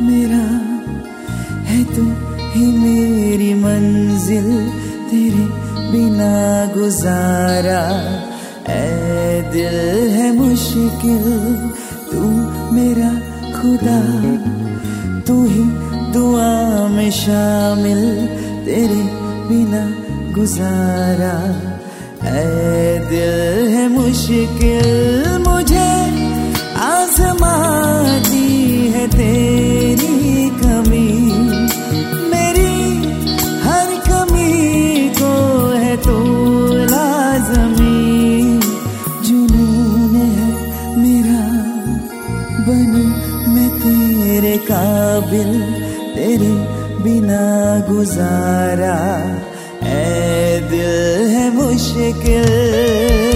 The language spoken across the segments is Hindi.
मेरा है तू ही मेरी मंजिल, तेरे बिना गुजारा। ऐ दिल है मुश्किल, तू मेरा खुदा तू ही दुआ में शामिल तेरे बिना गुजारा। ऐ दिल है मुश्किल। काबिल तेरे बिना गुजारा। ऐ दिल है मुश्किल।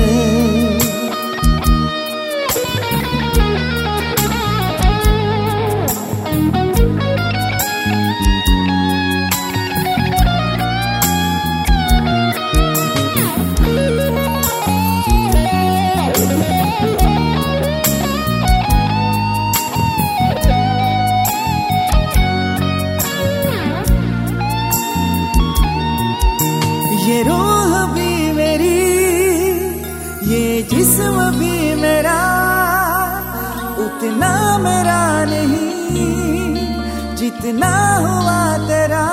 ये जिस्म भी मेरा उतना मेरा नहीं जितना हुआ तेरा।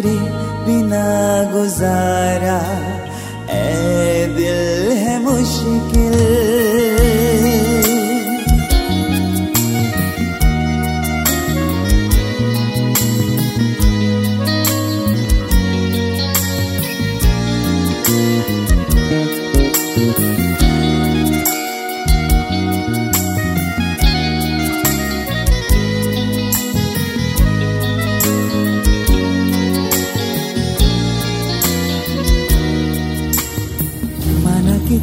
तेरे बिना गुजारा। ए दिल है मुश्किल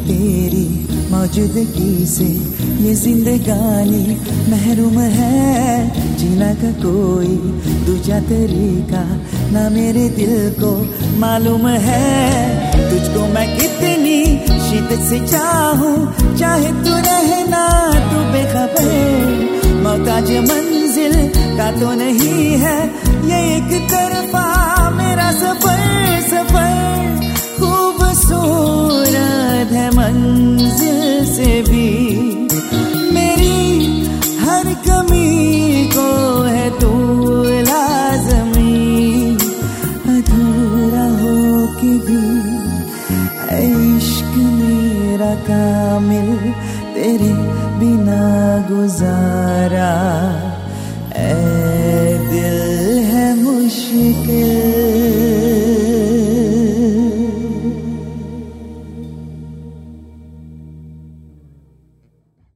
तेरी मौजूदगी से ये जिंदगानी महरूम है। जीना का कोई दूजा तरीका ना मेरे दिल को मालूम है। तुझको मैं कितनी शिद्दत से चाहूँ, चाहे तू रहना तू बेखबर। मोहताज मंजिल का तो नहीं है, ये एक तरफा तेरे बिना गुजारा ऐ